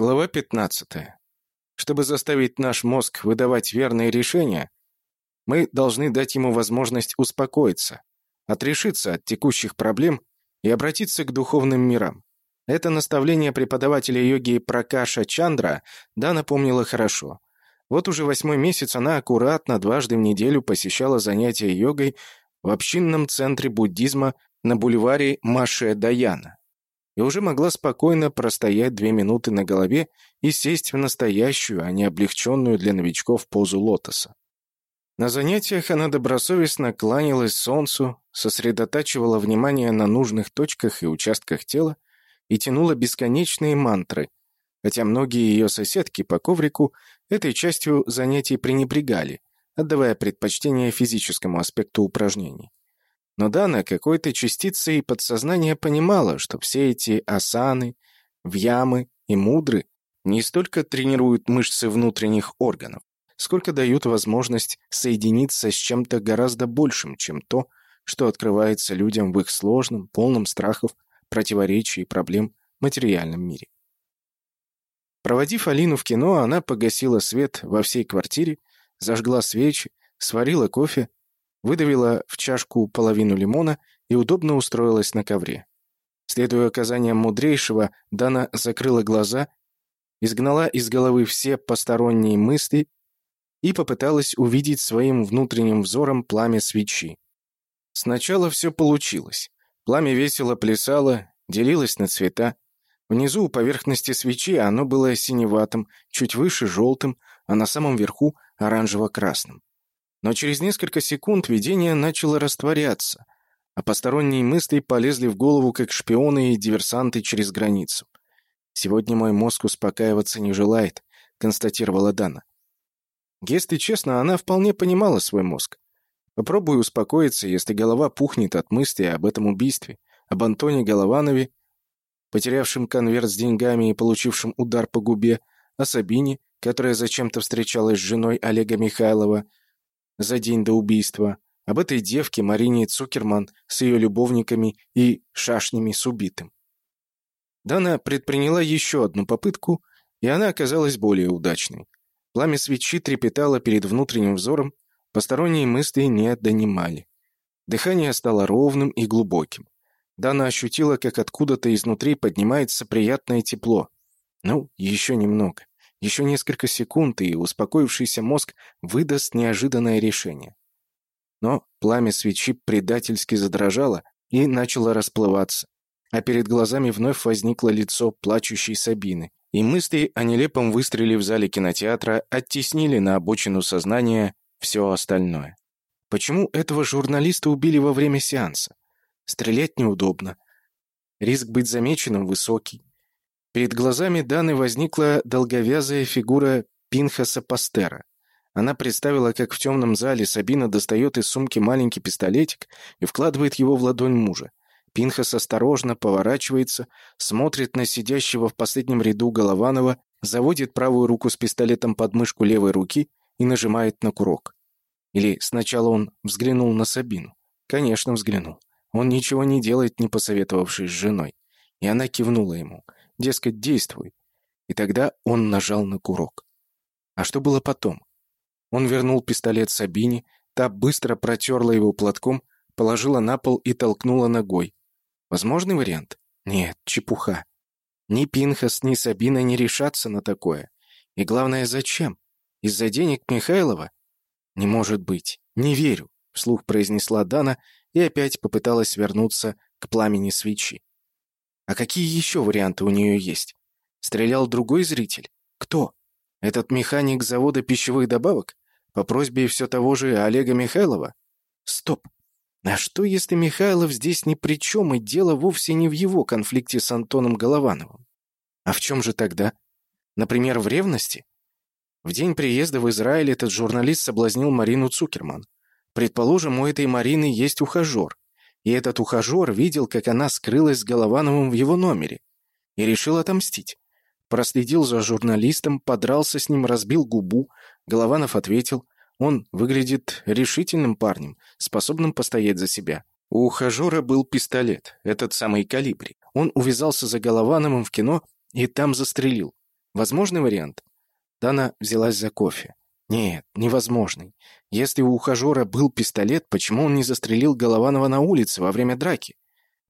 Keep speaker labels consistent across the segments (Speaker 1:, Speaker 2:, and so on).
Speaker 1: Глава 15. Чтобы заставить наш мозг выдавать верные решения, мы должны дать ему возможность успокоиться, отрешиться от текущих проблем и обратиться к духовным мирам. Это наставление преподавателя йоги Пракаша Чандра да напомнило хорошо. Вот уже восьмой месяц она аккуратно дважды в неделю посещала занятия йогой в общинном центре буддизма на бульваре Маше Даяна и уже могла спокойно простоять две минуты на голове и сесть в настоящую, а не облегченную для новичков позу лотоса. На занятиях она добросовестно кланялась солнцу, сосредотачивала внимание на нужных точках и участках тела и тянула бесконечные мантры, хотя многие ее соседки по коврику этой частью занятий пренебрегали, отдавая предпочтение физическому аспекту упражнений. Но Дана какой-то частицей подсознания понимала, что все эти асаны, вьямы и мудры не столько тренируют мышцы внутренних органов, сколько дают возможность соединиться с чем-то гораздо большим, чем то, что открывается людям в их сложном, полном страхов, противоречий и проблем материальном мире. Проводив Алину в кино, она погасила свет во всей квартире, зажгла свечи, сварила кофе выдавила в чашку половину лимона и удобно устроилась на ковре. Следуя указаниям мудрейшего, Дана закрыла глаза, изгнала из головы все посторонние мысли и попыталась увидеть своим внутренним взором пламя свечи. Сначала все получилось. Пламя весело плясало, делилось на цвета. Внизу у поверхности свечи оно было синеватым, чуть выше желтым, а на самом верху оранжево-красным. Но через несколько секунд видение начало растворяться, а посторонние мысли полезли в голову, как шпионы и диверсанты через границу. «Сегодня мой мозг успокаиваться не желает», — констатировала Дана. Если честно, она вполне понимала свой мозг. Попробуй успокоиться, если голова пухнет от мысли об этом убийстве, об Антоне Голованове, потерявшем конверт с деньгами и получившем удар по губе, о Сабине, которая зачем-то встречалась с женой Олега Михайлова, за день до убийства, об этой девке Марине Цукерман с ее любовниками и шашнями с убитым. Дана предприняла еще одну попытку, и она оказалась более удачной. Пламя свечи трепетало перед внутренним взором, посторонние мысли не донимали. Дыхание стало ровным и глубоким. Дана ощутила, как откуда-то изнутри поднимается приятное тепло. Ну, еще немного. Еще несколько секунд, и успокоившийся мозг выдаст неожиданное решение. Но пламя свечи предательски задрожало и начало расплываться, а перед глазами вновь возникло лицо плачущей Сабины, и мысли о нелепом выстреле в зале кинотеатра оттеснили на обочину сознания все остальное. Почему этого журналиста убили во время сеанса? Стрелять неудобно. Риск быть замеченным высокий. Перед глазами Даны возникла долговязая фигура Пинхаса Пастера. Она представила, как в темном зале Сабина достает из сумки маленький пистолетик и вкладывает его в ладонь мужа. Пинхас осторожно поворачивается, смотрит на сидящего в последнем ряду Голованова, заводит правую руку с пистолетом под мышку левой руки и нажимает на курок. Или сначала он взглянул на Сабину. Конечно, взглянул. Он ничего не делает, не посоветовавшись с женой. И она кивнула ему — Дескать, действуй. И тогда он нажал на курок. А что было потом? Он вернул пистолет Сабине, та быстро протерла его платком, положила на пол и толкнула ногой. Возможный вариант? Нет, чепуха. Ни Пинхас, ни Сабина не решатся на такое. И главное, зачем? Из-за денег Михайлова? Не может быть. Не верю, вслух произнесла Дана и опять попыталась вернуться к пламени свечи. А какие еще варианты у нее есть? Стрелял другой зритель? Кто? Этот механик завода пищевых добавок? По просьбе все того же Олега Михайлова? Стоп. А что, если Михайлов здесь ни при чем, и дело вовсе не в его конфликте с Антоном Головановым? А в чем же тогда? Например, в ревности? В день приезда в Израиль этот журналист соблазнил Марину Цукерман. Предположим, у этой Марины есть ухажер и этот ухажер видел, как она скрылась с Головановым в его номере, и решил отомстить. Проследил за журналистом, подрался с ним, разбил губу. Голованов ответил, он выглядит решительным парнем, способным постоять за себя. У ухажера был пистолет, этот самый калибри. Он увязался за Головановым в кино и там застрелил. Возможный вариант? Дана взялась за кофе. Нет, невозможный. Если у ухажера был пистолет, почему он не застрелил Голованова на улице во время драки?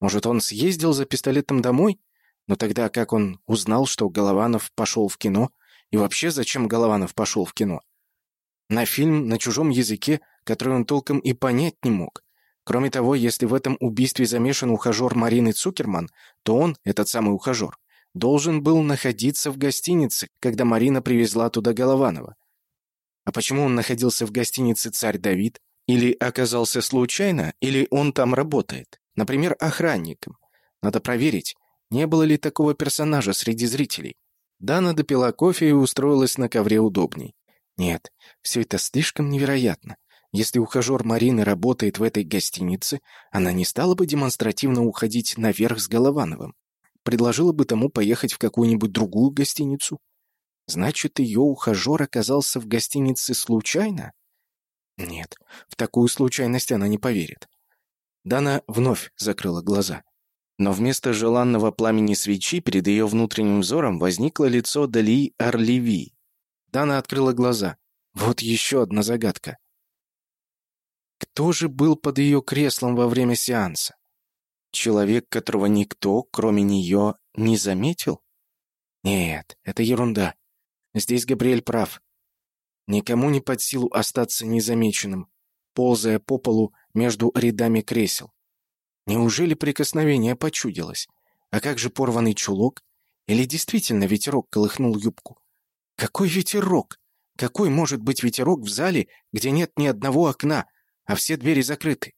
Speaker 1: Может, он съездил за пистолетом домой? Но тогда как он узнал, что Голованов пошел в кино? И вообще, зачем Голованов пошел в кино? На фильм на чужом языке, который он толком и понять не мог. Кроме того, если в этом убийстве замешан ухажер Марины Цукерман, то он, этот самый ухажер, должен был находиться в гостинице, когда Марина привезла туда Голованова. А почему он находился в гостинице «Царь Давид»? Или оказался случайно, или он там работает? Например, охранником. Надо проверить, не было ли такого персонажа среди зрителей. Дана допила кофе и устроилась на ковре удобней. Нет, все это слишком невероятно. Если ухажер Марины работает в этой гостинице, она не стала бы демонстративно уходить наверх с Головановым. Предложила бы тому поехать в какую-нибудь другую гостиницу. Значит, ее ухажер оказался в гостинице случайно? Нет, в такую случайность она не поверит. Дана вновь закрыла глаза. Но вместо желанного пламени свечи перед ее внутренним взором возникло лицо Дали Орлеви. Дана открыла глаза. Вот еще одна загадка. Кто же был под ее креслом во время сеанса? Человек, которого никто, кроме нее, не заметил? Нет, это ерунда. Здесь Габриэль прав. Никому не под силу остаться незамеченным, ползая по полу между рядами кресел. Неужели прикосновение почудилось? А как же порванный чулок? Или действительно ветерок колыхнул юбку? Какой ветерок? Какой может быть ветерок в зале, где нет ни одного окна, а все двери закрыты.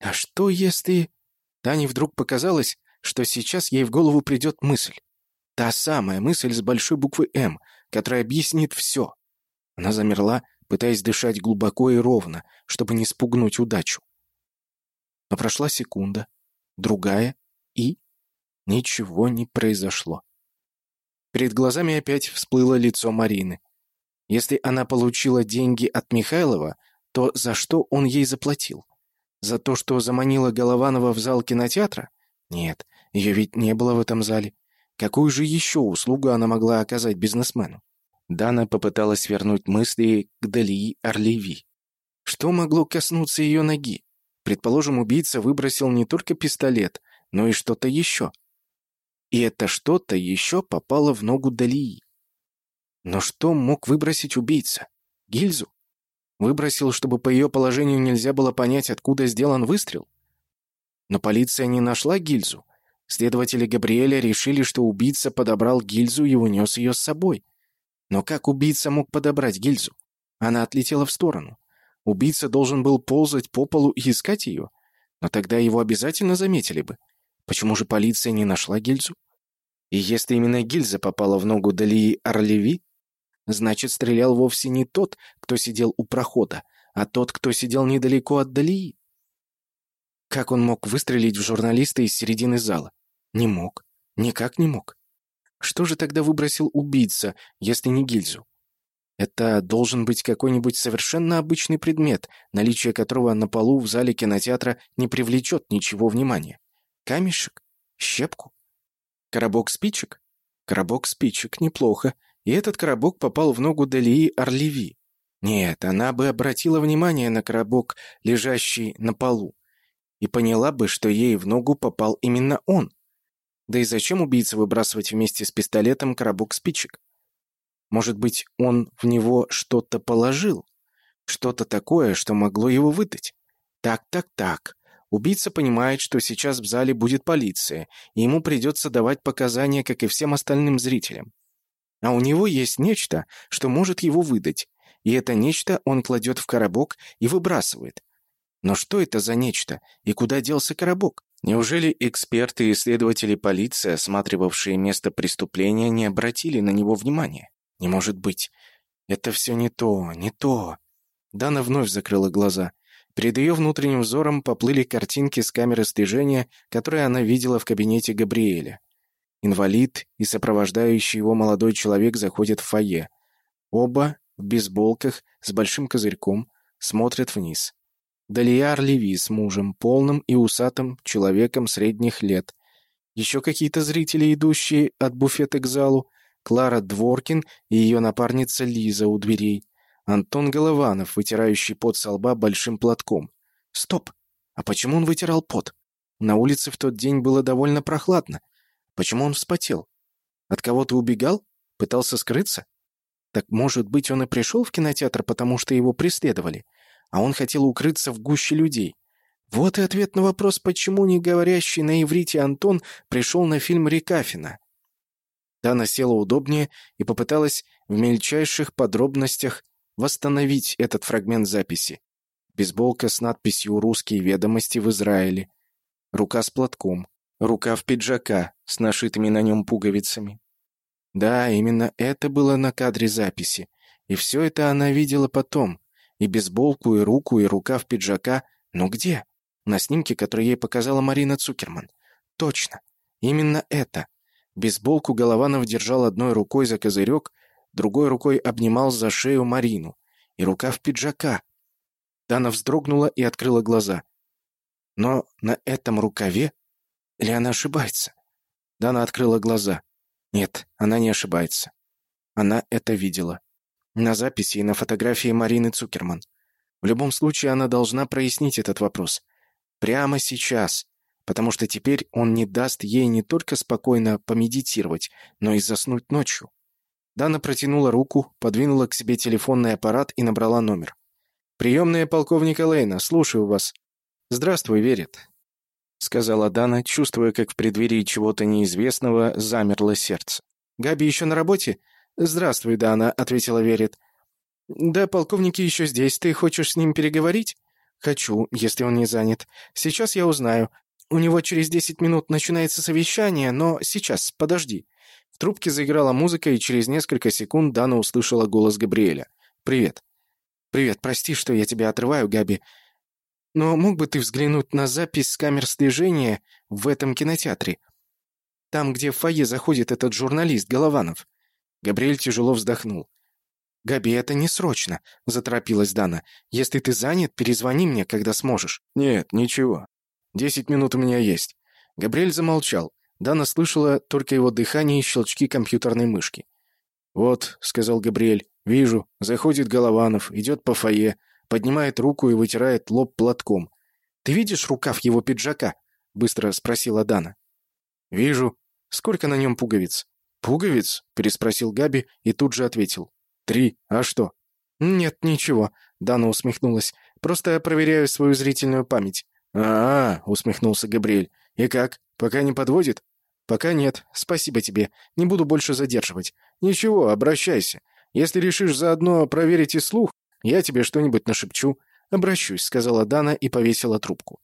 Speaker 1: А что если... Тане вдруг показалось, что сейчас ей в голову придет мысль. Та самая мысль с большой буквы «М», которая объяснит все. Она замерла, пытаясь дышать глубоко и ровно, чтобы не спугнуть удачу. Но прошла секунда, другая, и... Ничего не произошло. Перед глазами опять всплыло лицо Марины. Если она получила деньги от Михайлова, то за что он ей заплатил? За то, что заманила Голованова в зал кинотеатра? Нет, ее ведь не было в этом зале. Какую же еще услугу она могла оказать бизнесмену? Дана попыталась вернуть мысли к Далии Орлеви. Что могло коснуться ее ноги? Предположим, убийца выбросил не только пистолет, но и что-то еще. И это что-то еще попало в ногу Далии. Но что мог выбросить убийца? Гильзу? Выбросил, чтобы по ее положению нельзя было понять, откуда сделан выстрел? Но полиция не нашла гильзу. Следователи Габриэля решили, что убийца подобрал гильзу и унес ее с собой. Но как убийца мог подобрать гильзу? Она отлетела в сторону. Убийца должен был ползать по полу и искать ее. Но тогда его обязательно заметили бы. Почему же полиция не нашла гильзу? И если именно гильза попала в ногу Далии Орлеви, Значит, стрелял вовсе не тот, кто сидел у прохода, а тот, кто сидел недалеко от Далии. Как он мог выстрелить в журналиста из середины зала? Не мог. Никак не мог. Что же тогда выбросил убийца, если не гильзу? Это должен быть какой-нибудь совершенно обычный предмет, наличие которого на полу в зале кинотеатра не привлечет ничего внимания. Камешек? Щепку? Коробок спичек? Коробок спичек неплохо, и этот коробок попал в ногу Делии Орлеви. Нет, она бы обратила внимание на коробок, лежащий на полу, и поняла бы, что ей в ногу попал именно он. Да и зачем убийце выбрасывать вместе с пистолетом коробок спичек? Может быть, он в него что-то положил? Что-то такое, что могло его выдать? Так, так, так. Убийца понимает, что сейчас в зале будет полиция, и ему придется давать показания, как и всем остальным зрителям. А у него есть нечто, что может его выдать, и это нечто он кладет в коробок и выбрасывает. Но что это за нечто, и куда делся коробок? Неужели эксперты и исследователи полиции, осматривавшие место преступления, не обратили на него внимания? Не может быть. Это все не то, не то. Дана вновь закрыла глаза. Перед ее внутренним взором поплыли картинки с камеры слежения, которые она видела в кабинете Габриэля. Инвалид и сопровождающий его молодой человек заходят в фойе. Оба в бейсболках с большим козырьком смотрят вниз. Далияр Леви с мужем, полным и усатым человеком средних лет. Еще какие-то зрители, идущие от буфета к залу. Клара Дворкин и ее напарница Лиза у дверей. Антон Голованов, вытирающий пот со лба большим платком. Стоп! А почему он вытирал пот? На улице в тот день было довольно прохладно. Почему он вспотел? От кого-то убегал? Пытался скрыться? Так, может быть, он и пришел в кинотеатр, потому что его преследовали, а он хотел укрыться в гуще людей. Вот и ответ на вопрос, почему не говорящий на иврите Антон пришел на фильм Рекафина. Дана села удобнее и попыталась в мельчайших подробностях восстановить этот фрагмент записи. Бейсболка с надписью «Русские ведомости в Израиле». Рука с платком. Рукав пиджака с нашитыми на нем пуговицами. Да, именно это было на кадре записи. И все это она видела потом. И бейсболку, и руку, и рукав пиджака. Но где? На снимке, который ей показала Марина Цукерман. Точно. Именно это. Бейсболку Голованов держал одной рукой за козырек, другой рукой обнимал за шею Марину. И рукав пиджака. Дана вздрогнула и открыла глаза. Но на этом рукаве... Или она ошибается? Дана открыла глаза. Нет, она не ошибается. Она это видела. На записи и на фотографии Марины Цукерман. В любом случае, она должна прояснить этот вопрос. Прямо сейчас. Потому что теперь он не даст ей не только спокойно помедитировать, но и заснуть ночью. Дана протянула руку, подвинула к себе телефонный аппарат и набрала номер. «Приемная полковника Лейна, слушаю вас». «Здравствуй, Верит», — сказала Дана, чувствуя, как в преддверии чего-то неизвестного замерло сердце. «Габи еще на работе?» «Здравствуй, Дана», — ответила Верит. «Да, полковник еще здесь. Ты хочешь с ним переговорить?» «Хочу, если он не занят. Сейчас я узнаю. У него через десять минут начинается совещание, но сейчас, подожди». В трубке заиграла музыка, и через несколько секунд Дана услышала голос Габриэля. «Привет». «Привет, прости, что я тебя отрываю, Габи. Но мог бы ты взглянуть на запись с камер слежения в этом кинотеатре? Там, где в фойе заходит этот журналист Голованов». Габриэль тяжело вздохнул. «Габи, это не срочно», — заторопилась Дана. «Если ты занят, перезвони мне, когда сможешь».
Speaker 2: «Нет, ничего. Десять минут у меня есть».
Speaker 1: Габриэль замолчал. Дана слышала только его дыхание и щелчки компьютерной мышки.
Speaker 2: «Вот», — сказал Габриэль, — «вижу. Заходит Голованов, идет по фойе, поднимает руку и вытирает лоб платком.
Speaker 1: «Ты видишь рукав его пиджака?» — быстро спросила Дана.
Speaker 2: «Вижу.
Speaker 1: Сколько на нем пуговиц?»
Speaker 2: «Пуговиц?» — переспросил Габи и тут же ответил. «Три. А что?»
Speaker 1: «Нет, ничего», — Дана усмехнулась. «Просто я проверяю свою зрительную память».
Speaker 2: «А-а», — усмехнулся Габриэль. «И как? Пока не подводит?»
Speaker 1: «Пока нет. Спасибо тебе. Не буду больше задерживать».
Speaker 2: «Ничего, обращайся. Если решишь заодно проверить и слух, я тебе что-нибудь нашепчу».
Speaker 1: «Обращусь», — сказала Дана и повесила трубку.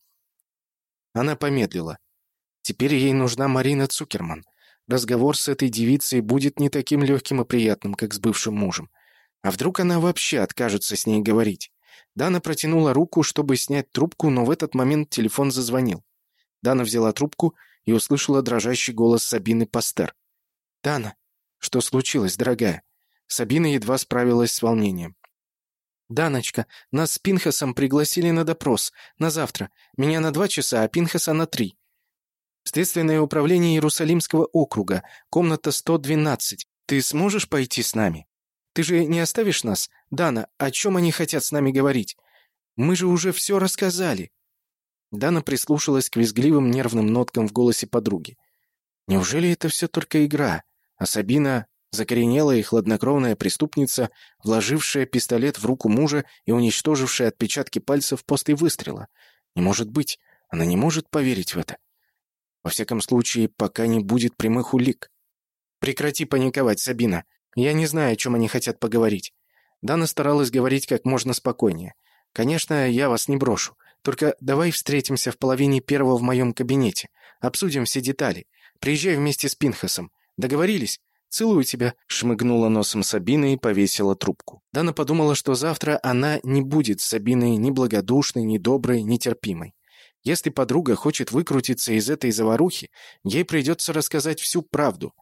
Speaker 1: Она помедлила. Теперь ей нужна Марина Цукерман. Разговор с этой девицей будет не таким легким и приятным, как с бывшим мужем. А вдруг она вообще откажется с ней говорить? Дана протянула руку, чтобы снять трубку, но в этот момент телефон зазвонил. Дана взяла трубку и услышала дрожащий голос Сабины Пастер. «Дана, что случилось, дорогая?» Сабина едва справилась с волнением. «Даночка, нас с Пинхасом пригласили на допрос. На завтра. Меня на два часа, а Пинхаса на три. Следственное управление Иерусалимского округа. Комната 112. Ты сможешь пойти с нами? Ты же не оставишь нас? Дана, о чем они хотят с нами говорить? Мы же уже все рассказали». Дана прислушалась к визгливым нервным ноткам в голосе подруги. «Неужели это все только игра? А Сабина закоренелая и хладнокровная преступница, вложившая пистолет в руку мужа и уничтожившая отпечатки пальцев после выстрела. Не может быть, она не может поверить в это. Во всяком случае, пока не будет прямых улик. «Прекрати паниковать, Сабина. Я не знаю, о чем они хотят поговорить». Дана старалась говорить как можно спокойнее. «Конечно, я вас не брошу. Только давай встретимся в половине первого в моем кабинете. Обсудим все детали. Приезжай вместе с Пинхасом. Договорились? «Целую тебя», — шмыгнула носом Сабина и повесила трубку. Дана подумала, что завтра она не будет Сабиной ни благодушной, ни доброй, ни терпимой. Если подруга хочет выкрутиться из этой заварухи, ей придется рассказать всю правду.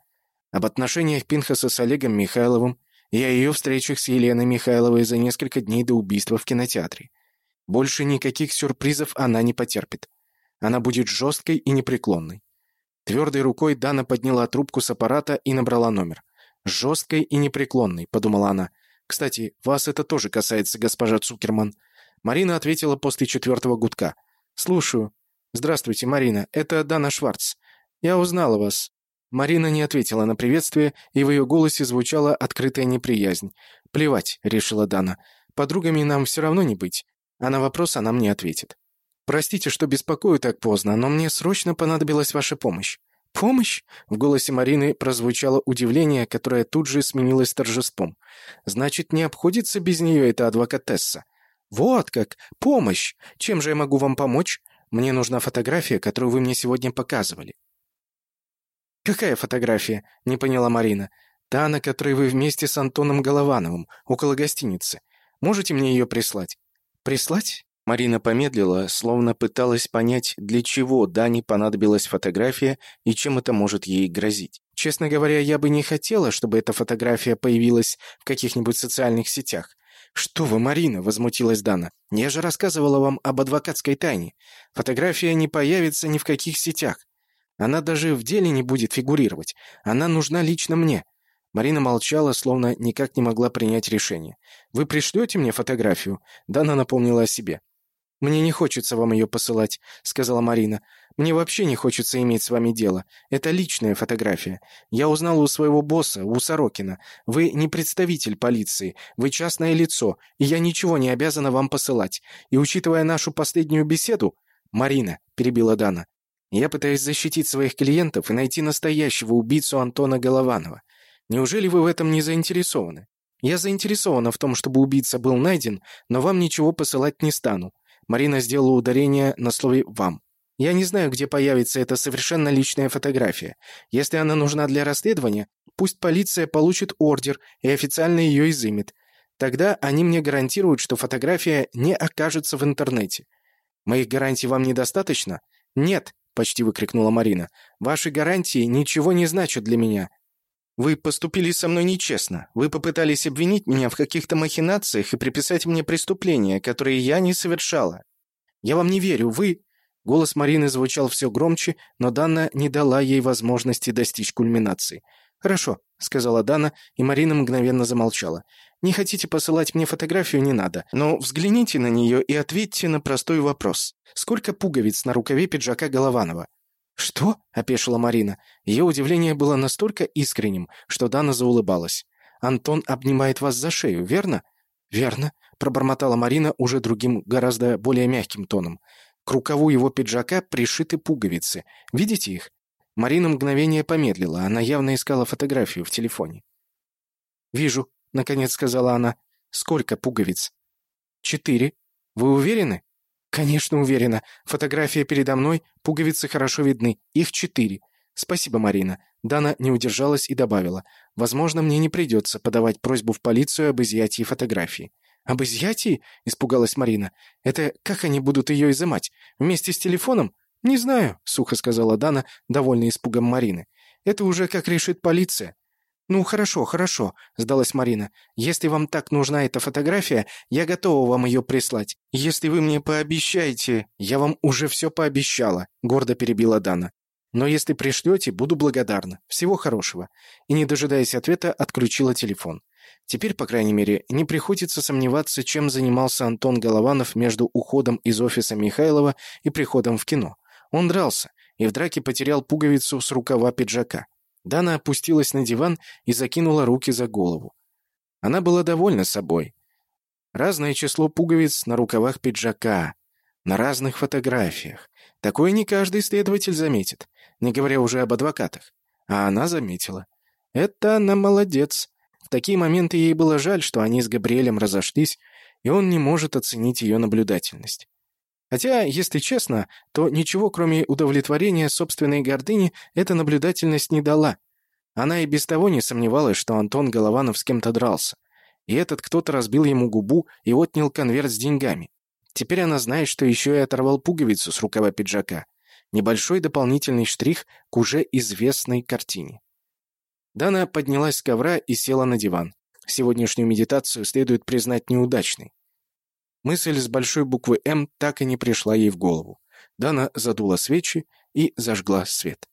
Speaker 1: Об отношениях Пинхаса с Олегом Михайловым и о ее встречах с Еленой Михайловой за несколько дней до убийства в кинотеатре. Больше никаких сюрпризов она не потерпит. Она будет жесткой и непреклонной. Твердой рукой Дана подняла трубку с аппарата и набрала номер.
Speaker 2: Жесткой и непреклонной, подумала она. Кстати, вас это тоже касается, госпожа Цукерман. Марина ответила после четвертого гудка. «Слушаю. Здравствуйте, Марина. Это Дана Шварц. Я узнала вас». Марина не ответила на приветствие, и в ее голосе звучала открытая неприязнь. «Плевать», — решила Дана. «Подругами нам все равно не быть. А на вопрос она мне ответит». «Простите, что беспокою так поздно, но мне срочно понадобилась ваша помощь». «Помощь?» — в голосе Марины прозвучало удивление, которое тут же сменилось торжеством. «Значит, не обходится без нее эта адвокатесса. «Вот как! Помощь! Чем же я могу вам помочь? Мне нужна фотография, которую вы мне сегодня показывали». «Какая фотография?» — не поняла Марина. «Та, на которой вы вместе с Антоном Головановым, около гостиницы. Можете мне ее прислать?» «Прислать?» Марина помедлила, словно пыталась понять, для чего Дане понадобилась фотография и чем это может ей грозить. «Честно говоря, я бы не хотела, чтобы эта фотография появилась в каких-нибудь социальных сетях. «Что вы, Марина!» — возмутилась Дана. «Я же рассказывала вам об адвокатской тайне. Фотография не появится ни в каких сетях. Она даже в деле не будет фигурировать. Она нужна лично мне». Марина молчала, словно никак не могла принять решение. «Вы пришлете мне фотографию?» Дана напомнила о себе. «Мне не хочется вам ее посылать», — сказала Марина. «Мне вообще не хочется иметь с вами дело. Это личная фотография. Я узнала у своего босса, у Сорокина. Вы не представитель полиции, вы частное лицо, и я ничего не обязана вам посылать. И учитывая нашу последнюю беседу...» «Марина», — перебила Дана, — «я пытаюсь защитить своих клиентов и найти настоящего убийцу Антона Голованова. Неужели вы в этом не заинтересованы?» «Я заинтересована в том, чтобы убийца был найден, но вам ничего посылать не стану. Марина сделала ударение на слове «вам». «Я не знаю, где появится эта совершенно личная фотография. Если она нужна для расследования, пусть полиция получит ордер и официально ее изымет. Тогда они мне гарантируют, что фотография не окажется в интернете. Моих гарантий вам недостаточно? Нет, почти выкрикнула Марина. Ваши гарантии ничего не значат для меня. Вы поступили со мной нечестно. Вы попытались обвинить меня в каких-то махинациях и приписать мне преступления, которые я не совершала. Я вам не верю. Вы...» Голос Марины звучал все громче, но Дана не дала ей возможности достичь кульминации. «Хорошо», — сказала Дана, и Марина мгновенно замолчала. «Не хотите посылать мне фотографию, не надо. Но взгляните на нее и ответьте на простой вопрос. Сколько пуговиц на рукаве пиджака Голованова?» «Что?» — опешила Марина. Ее удивление было настолько искренним, что Дана заулыбалась. «Антон обнимает вас за шею, верно?» «Верно», — пробормотала Марина уже другим, гораздо более мягким тоном. «К рукаву его пиджака пришиты пуговицы. Видите их?» Марина мгновение помедлила. Она явно искала фотографию в телефоне. «Вижу», — наконец сказала она. «Сколько пуговиц?» «Четыре. Вы уверены?» «Конечно, уверена. Фотография передо мной, пуговицы хорошо видны. Их четыре. Спасибо, Марина». Дана не удержалась и добавила. «Возможно, мне не придется подавать просьбу в полицию об изъятии фотографии». «Об изъятии?» — испугалась Марина. «Это как они будут ее изымать? Вместе с телефоном?» «Не знаю», — сухо сказала Дана, довольно испугом Марины. «Это уже как решит полиция. «Ну, хорошо, хорошо», — сдалась Марина. «Если вам так нужна эта фотография, я готова вам ее прислать. Если вы мне пообещаете...» «Я вам уже все пообещала», — гордо перебила Дана. «Но если пришлете, буду благодарна. Всего хорошего». И, не дожидаясь ответа, отключила телефон. Теперь, по крайней мере, не приходится сомневаться, чем занимался Антон Голованов между уходом из офиса Михайлова и приходом в кино. Он дрался и в драке потерял пуговицу с рукава пиджака. Дана опустилась на диван и закинула руки за голову. Она была довольна собой. Разное число пуговиц на рукавах пиджака, на разных фотографиях. Такое не каждый следователь заметит, не говоря уже об адвокатах. А она заметила. Это она молодец. Такие моменты ей было жаль, что они с Габриэлем разошлись, и он не может оценить ее наблюдательность. Хотя, если честно, то ничего, кроме удовлетворения собственной гордыни, эта наблюдательность не дала. Она и без того не сомневалась, что Антон Голованов с кем-то дрался. И этот кто-то разбил ему губу и отнял конверт с деньгами. Теперь она знает, что еще и оторвал пуговицу с рукава пиджака. Небольшой дополнительный штрих к уже известной картине. Дана поднялась с ковра и села на диван. Сегодняшнюю медитацию следует признать неудачной. Мысль с большой буквы «М» так и не пришла ей в голову. Дана задула свечи и зажгла свет.